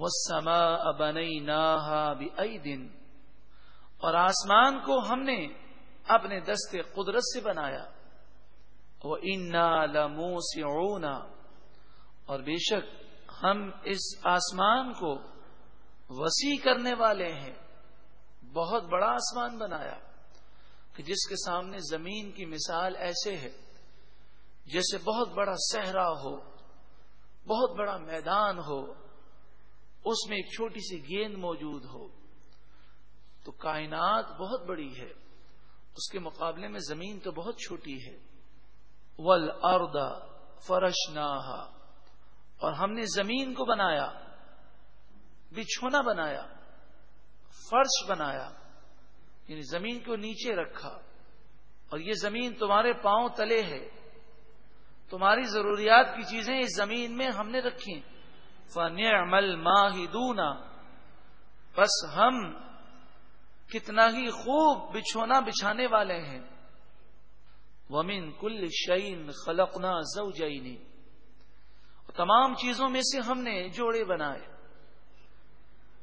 وہ سما ابنئی اور آسمان کو ہم نے اپنے دستے قدرت سے بنایا. وہ انا لمو اور بے شک ہم اس آسمان کو وسیع کرنے والے ہیں. بہت بڑا آسمان بنایا کہ جس کے سامنے زمین کی مثال ایسے ہے، جیسے بہت بڑا صحرا ہو، بہت بڑا میدان ہو اس میں ایک چھوٹی سی گیند موجود ہو۔ تو کائنات بہت بڑی ہے۔ اس کے مقابلے میں زمین تو بہت چھوٹی ہے۔ ول اردا فرش اور ہم نے زمین کو بنایا۔ بچھونا بنایا۔ فرش بنایا۔ یعنی زمین کو نیچے رکھا۔ اور یہ زمین تمہارے پاؤں تلے ہے۔ تمہاری ضروریات کی چیزیں اس زمین میں ہم نے رکھی عمل ماہدونا بس ہم کتنا ہی خوب بچھونا بچھانے والے ہیں۔ ومن کل شعین خلقنا زوجینی تمام چیزوں میں سے ہم نے جوڑے بنائے۔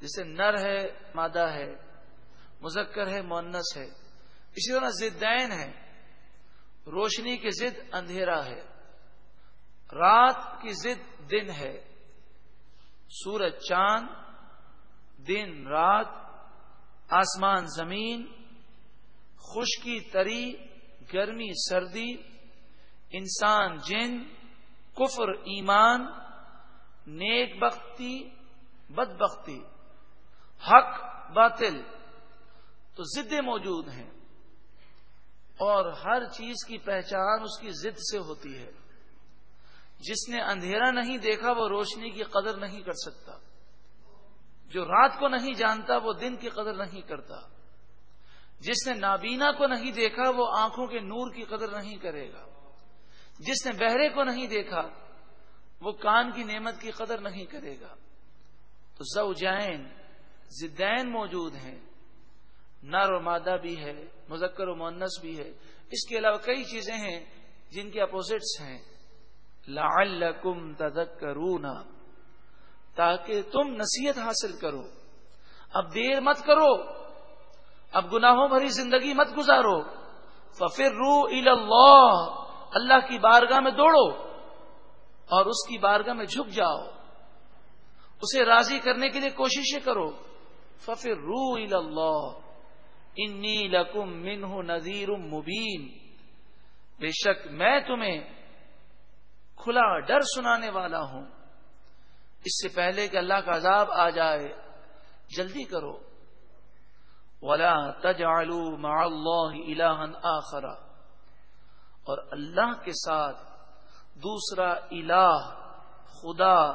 جیسے نر ہے، مادہ ہے، مذکر ہے مونس ہے۔ اسی طرح زدین ہے۔ روشنی کی ضد اندھیرا ہے۔ رات کی ضد دن ہے۔ سورج چاند، دن، رات، آسمان، زمین، خشکی، تری، گرمی، سردی، انسان، جن، کفر، ایمان، نیک بختی بد بختی حق، باطل تو ضدیں موجود ہیں اور ہر چیز کی پہچان اس کی ضد سے ہوتی ہے۔ جس نے اندھیرا نہیں دیکھا وہ روشنی کی قدر نہیں کر سکتا۔ جو رات کو نہیں جانتا وہ دن کی قدر نہیں کرتا۔ جس نے نابینا کو نہیں دیکھا وہ آنکھوں کے نور کی قدر نہیں کرے گا۔ جس نے بہرے کو نہیں دیکھا وہ کان کی نعمت کی قدر نہیں کرے گا۔ تو زوجین، زدین موجود ہیں۔ نر و مادہ بھی ہے، مذکر و مونس بھی ہے۔ اس کے علاوہ کئی چیزیں ہیں جن کے اپوزٹس ہیں۔ لعلکم تذکرون، تاکہ تم نصیحت حاصل کرو۔ اب دیر مت کرو، اب گناہوں بھری زندگی مت گزارو۔ ففر رو اللہ اللہ کی بارگاہ میں دوڑو اور اس کی بارگاہ میں جھک جاؤ۔ اسے راضی کرنے کے لیے کوششیں کرو۔ ففر رو اللہ، انی لکم منہ نذیر مبین۔ بے شک میں تمہیں کھلا ڈر سنانے والا ہوں۔ اس سے پہلے کہ اللہ کا عذاب آ جائے، جلدی کرو۔ ولا تجعلوا مع اللہ الہن آخرا اور اللہ کے ساتھ دوسرا الہ، خدا،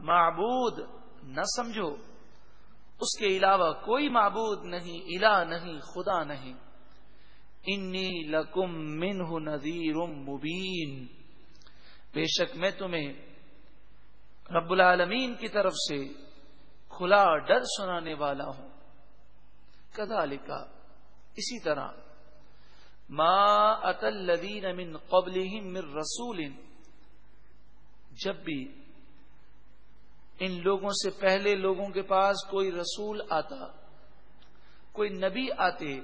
معبود نہ سمجھو۔ اس کے علاوہ کوئی معبود نہیں، الہ نہیں، خدا نہیں۔ انی لکم منہ نذیر مبین بے شک میں تمہیں رب العالمین کی طرف سے کھلا ڈر سنانے والا ہوں۔ کدا لکھا اسی طرح ما اتل من قبل من رسول، جب بھی ان لوگوں سے پہلے لوگوں کے پاس کوئی رسول آتا، کوئی نبی آتے،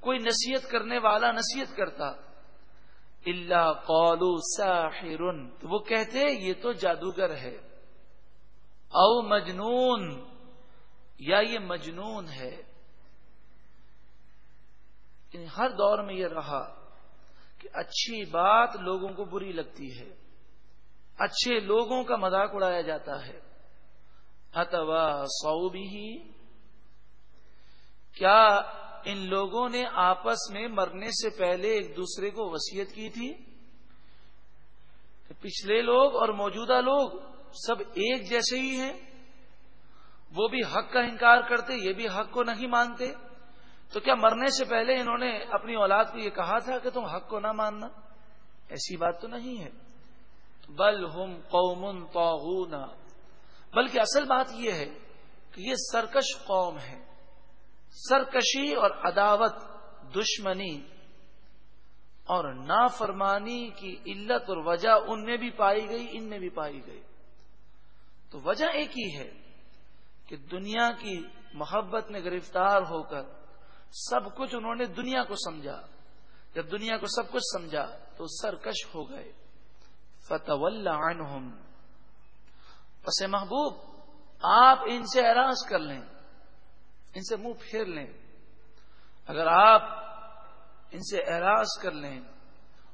کوئی نصیحت کرنے والا نصیحت کرتا اللہ قولو ساحر تو وہ کہتے یہ تو جادوگر ہے۔ او مجنون، یا یہ مجنون ہے۔ یعنی ہر دور میں یہ رہا کہ اچھی بات لوگوں کو بری لگتی ہے۔ اچھے لوگوں کا مذاق اڑایا جاتا ہے۔ اتوا سو بھی کیا ان لوگوں نے آپس میں مرنے سے پہلے ایک دوسرے کو وسیعت کی تھی پچھلے لوگ اور موجودہ لوگ سب ایک جیسے ہی ہیں، وہ بھی حق کا انکار کرتے، یہ بھی حق کو نہیں مانتے۔ تو کیا مرنے سے پہلے انہوں نے اپنی اولاد کو یہ کہا تھا کہ تم حق کو نہ ماننا؟ ایسی بات تو نہیں ہے۔ بل ہم قوم توغون بلکہ اصل بات یہ ہے کہ یہ سرکش قوم ہے سرکشی اور عداوت، دشمنی اور نافرمانی کی علت اور وجہ ان میں بھی پائی گئی، ان میں بھی پائی گئی۔ تو وجہ ایک ہی ہے کہ دنیا کی محبت میں گرفتار ہو کر سب کچھ انہوں نے دنیا کو سمجھا۔ جب دنیا کو سب کچھ سمجھا تو سرکش ہو گئے۔ فتح عنہم۔ پس محبوب، آپ ان سے اراض کر لیں۔ ان سے منہ پھیر لیں۔ اگر آپ ان سے اعراض کر لیں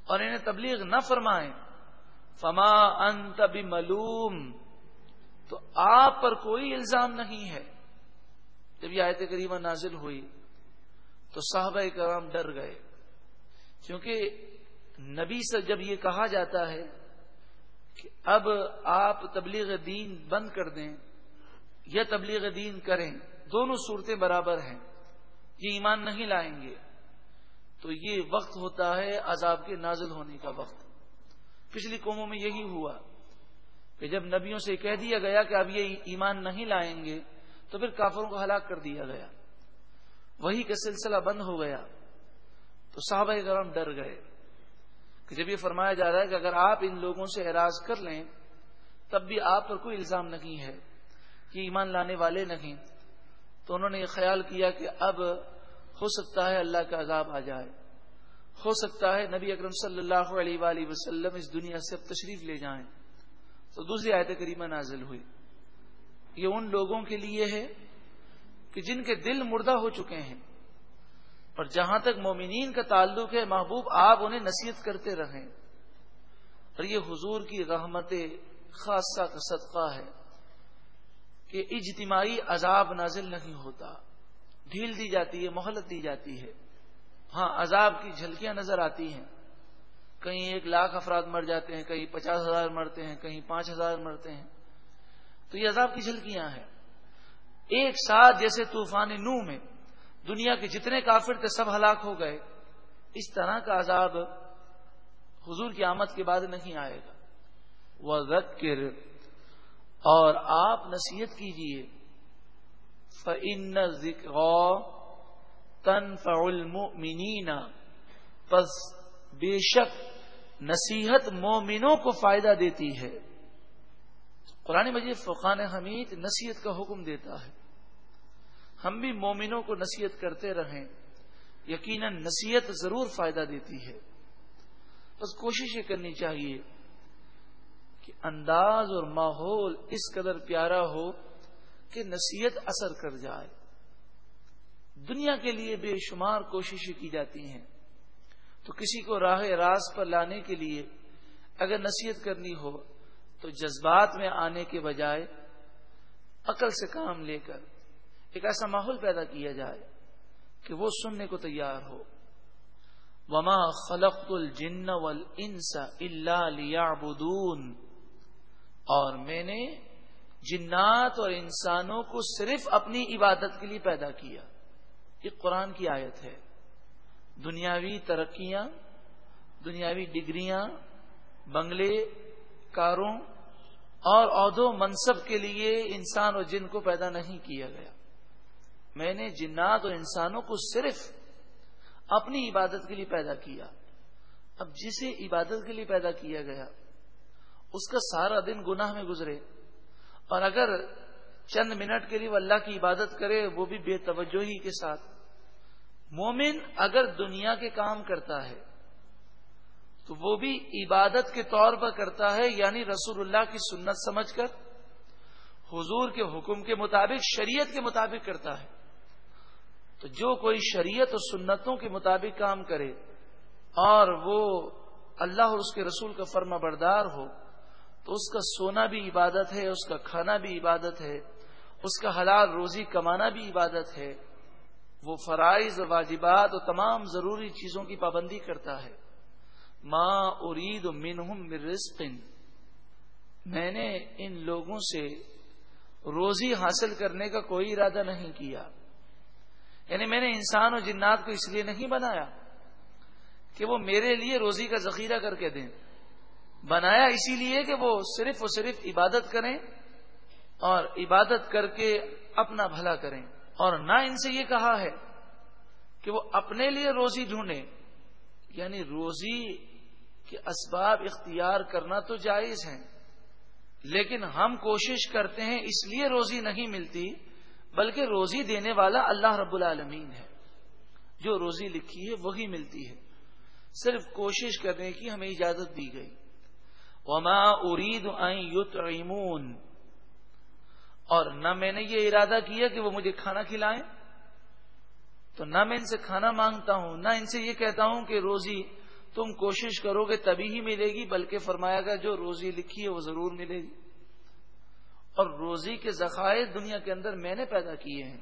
اور انہیں تبلیغ نہ فرمائیں، فما انت ملوم تو آپ پر کوئی الزام نہیں ہے۔ جب یہ آیت کریمہ نازل ہوئی، تو صحابہ کرام ڈر گئے۔ کیونکہ نبی سے جب یہ کہا جاتا ہے کہ اب آپ تبلیغ دین بند کر دیں یا تبلیغ دین کریں دونوں صورتیں برابر ہیں یہ ایمان نہیں لائیں گے، تو یہ وقت ہوتا ہے عذاب کے نازل ہونے کا وقت۔ پچھلی قوموں میں یہی ہوا کہ جب نبیوں سے کہہ دیا گیا کہ اب یہ ایمان نہیں لائیں گے، تو پھر کافروں کو ہلاک کر دیا گیا۔ وہی کا سلسلہ بند ہو گیا، تو صحابہ کرام ڈر گئے کہ جب یہ فرمایا جا رہا ہے کہ اگر آپ ان لوگوں سے اعراض کر لیں، تب بھی آپ پر کوئی الزام نہیں ہے کہ ایمان لانے والے نہیں۔ تو انہوں نے یہ خیال کیا کہ اب ہو سکتا ہے اللہ کا عذاب آ جائے۔ ہو سکتا ہے نبی اکرم صلی اللہ علیہ وآلہ وسلم اس دنیا سے اب تشریف لے جائیں۔ تو دوسری آیت کریمہ نازل ہوئی۔ یہ ان لوگوں کے لیے ہے کہ جن کے دل مردہ ہو چکے ہیں اور جہاں تک مومنین کا تعلق ہے، محبوب آپ انہیں نصیحت کرتے رہیں۔ اور یہ حضور کی رحمت خاصہ کا صدقہ ہے۔ کہ اجتماعی عذاب نازل نہیں ہوتا۔ ڈھیل دی جاتی ہے، مہلت دی جاتی ہے۔ ہاں عذاب کی جھلکیاں نظر آتی ہیں۔ کہیں ایک لاکھ افراد مر جاتے ہیں، کہیں پچاس ہزار مرتے ہیں، کہیں پانچ ہزار مرتے ہیں۔ تو یہ عذاب کی جھلکیاں ہیں۔ ایک ساتھ جیسے طوفان نو میں دنیا کے جتنے کافر تھے، سب ہلاک ہو گئے۔ اس طرح کا عذاب حضور کی آمد کے بعد نہیں آئے گا۔ وہ اور آپ نصیحت کیجیے فن ذکر تن فعلمنین پس بے شک نصیحت مومنوں کو فائدہ دیتی ہے۔ قرآن مجید فقان حمید نصیحت کا حکم دیتا ہے۔ ہم بھی مومنوں کو نصیحت کرتے رہیں، یقیناً نصیحت ضرور فائدہ دیتی ہے۔ بس کوشش یہ کرنی چاہیے کہ انداز اور ماحول اس قدر پیارا ہو کہ نصیحت اثر کر جائے۔ دنیا کے لیے بے شمار کوششیں کی جاتی ہیں۔ تو کسی کو راہ راز پر لانے کے لیے اگر نصیحت کرنی ہو تو جذبات میں آنے کے بجائے عقل سے کام لے کر ایک ایسا ماحول پیدا کیا جائے کہ وہ سننے کو تیار ہو۔ وما خلق الجن والانس الا لیعبدون اور میں نے جنات اور انسانوں کو صرف اپنی عبادت کے لیے پیدا کیا۔ یہ قرآن کی آیت ہے۔ دنیاوی ترقیاں، دنیاوی ڈگریاں، بنگلے کاروں اور عہدوں منصب کے لیے انسان اور جن کو پیدا نہیں کیا گیا۔ میں نے جنات اور انسانوں کو صرف اپنی عبادت کے لیے پیدا کیا۔ اب جسے عبادت کے لیے پیدا کیا گیا اس کا سارا دن گناہ میں گزرے۔ اور اگر چند منٹ کے لیے وہ اللہ کی عبادت کرے، وہ بھی بے توجہی کے ساتھ۔ مومن اگر دنیا کے کام کرتا ہے، تو وہ بھی عبادت کے طور پر کرتا ہے یعنی رسول اللہ کی سنت سمجھ کر، حضور کے حکم کے مطابق، شریعت کے مطابق کرتا ہے۔ تو جو کوئی شریعت اور سنتوں کے مطابق کام کرے، اور وہ اللہ اور اس کے رسول کا فرما بردار ہو تو اس کا سونا بھی عبادت ہے، اس کا کھانا بھی عبادت ہے، اس کا حلال روزی کمانا بھی عبادت ہے۔ وہ فرائض واجبات اور تمام ضروری چیزوں کی پابندی کرتا ہے۔ ماں ارید منہم رزق۔ میں نے ان لوگوں سے روزی حاصل کرنے کا کوئی ارادہ نہیں کیا۔ یعنی میں نے انسان اور جنات کو اس لیے نہیں بنایا کہ وہ میرے لیے روزی کا ذخیرہ کر کے دیں۔ بنایا اسی لیے کہ وہ صرف اور صرف عبادت کریں اور عبادت کر کے اپنا بھلا کریں۔ اور نہ ان سے یہ کہا ہے کہ وہ اپنے لیے روزی ڈھونڈے یعنی روزی کے اسباب اختیار کرنا تو جائز ہیں، لیکن ہم کوشش کرتے ہیں اس لیے روزی نہیں ملتی بلکہ روزی دینے والا اللہ رب العالمین ہے۔ جو روزی لکھی ہے وہی ملتی ہے۔ صرف کوشش کرنے کی ہمیں اجازت دی گئی۔ وما ارید یطعمون اور نہ میں نے یہ ارادہ کیا کہ وہ مجھے کھانا کھلائیں۔ تو نہ میں ان سے کھانا مانگتا ہوں، نہ ان سے یہ کہتا ہوں کہ روزی تم کوشش کرو گے تبھی ہی ملے گی، بلکہ فرمایا گا جو روزی لکھی ہے وہ ضرور ملے گی۔ اور روزی کے ذخائر دنیا کے اندر میں نے پیدا کیے ہیں۔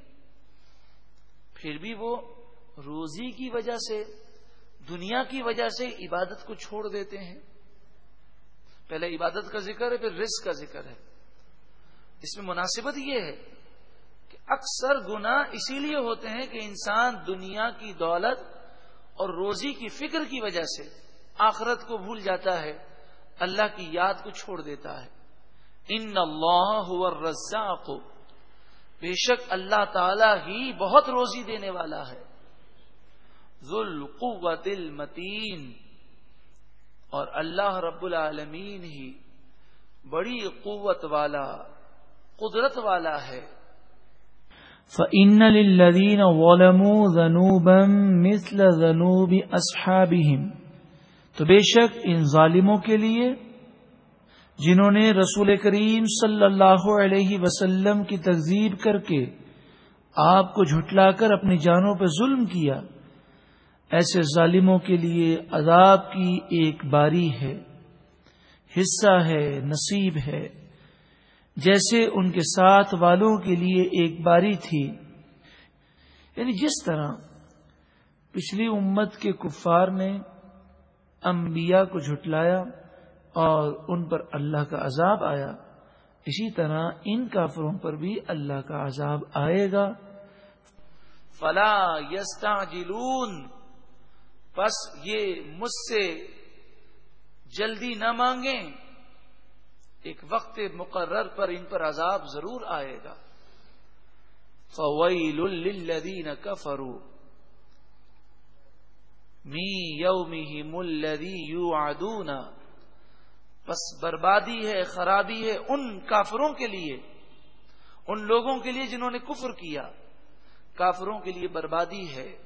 پھر بھی وہ روزی کی وجہ سے، دنیا کی وجہ سے عبادت کو چھوڑ دیتے ہیں۔ پہلے عبادت کا ذکر ہے، پھر رزق کا ذکر ہے۔ اس میں مناسبت یہ ہے کہ اکثر گنا اسی لیے ہوتے ہیں کہ انسان دنیا کی دولت اور روزی کی فکر کی وجہ سے آخرت کو بھول جاتا ہے، اللہ کی یاد کو چھوڑ دیتا ہے۔ ان اللہ الرزاق۔ بے شک اللہ تعالی ہی بہت روزی دینے والا ہے۔ ذل قوت المتین۔ اور اللہ رب العالمین ہی بڑی قوت والا، قدرت والا ہے۔ فَإِنَّ لِلَّذِينَ ظَلَمُوا ذَنُوبًا مِثْلَ ذَنُوبِ أَصْحَابِهِمْ۔ تو بے شک ان ظالموں کے لیے، جنہوں نے رسول کریم صلی اللہ علیہ وسلم کی تقزیب کر کے آپ کو جھٹلا کر اپنی جانوں پہ ظلم کیا ایسے ظالموں کے لیے عذاب کی ایک باری ہے۔ حصہ ہے، نصیب ہے۔ جیسے ان کے ساتھ والوں کے لیے ایک باری تھی۔ یعنی جس طرح پچھلی امت کے کفار نے انبیاء کو جھٹلایا اور ان پر اللہ کا عذاب آیا، اسی طرح ان کافروں پر بھی اللہ کا عذاب آئے گا۔ فلا یستا بس یہ مجھ سے جلدی نہ مانگیں، ایک وقت مقرر پر ان پر عذاب ضرور آئے گا۔ فویل للذین کفروا می یومہم الذی یوعدون بس بربادی ہے، خرابی ہے ان کافروں کے لیے، ان لوگوں کے لیے جنہوں نے کفر کیا۔ کافروں کے لیے بربادی ہے۔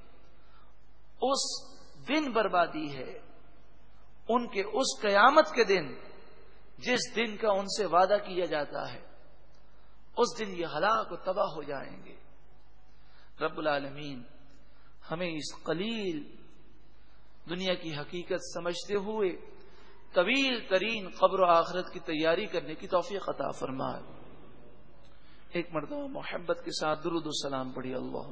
اس دن بربادی ہے، ان کے اس قیامت کے دن جس دن کا ان سے وعدہ کیا جاتا ہے، اس دن یہ ہلاک و تباہ ہو جائیں گے۔ رب العالمین، ہمیں اس قلیل دنیا کی حقیقت سمجھتے ہوئے طویل ترین قبر و آخرت کی تیاری کرنے کی توفیق عطا فرمائے ایک مرتبہ محبت کے ساتھ درود السلام پڑھی۔ اللہ